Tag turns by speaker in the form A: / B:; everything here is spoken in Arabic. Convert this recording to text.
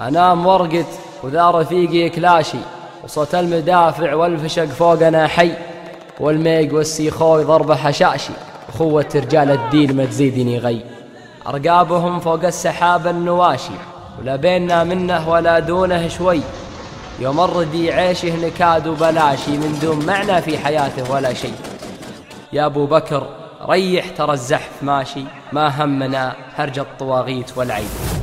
A: أنام وارقد وذا رفيقي كلاشي وصوت المدافع والفشق فوقنا حي والميق والسيخوي ضربه حشاشي أخوة رجال الدين ما تزيدني غي. أرقابهم فوق السحاب النواشي ولا بيننا منه ولا دونه شوي. يوم الردي عيشه نكاد وبلاشي من دون معنى في حياته ولا شيء يا أبو بكر ريح ترى الزحف ماشي ما همنا هرج الطواغيت والعيب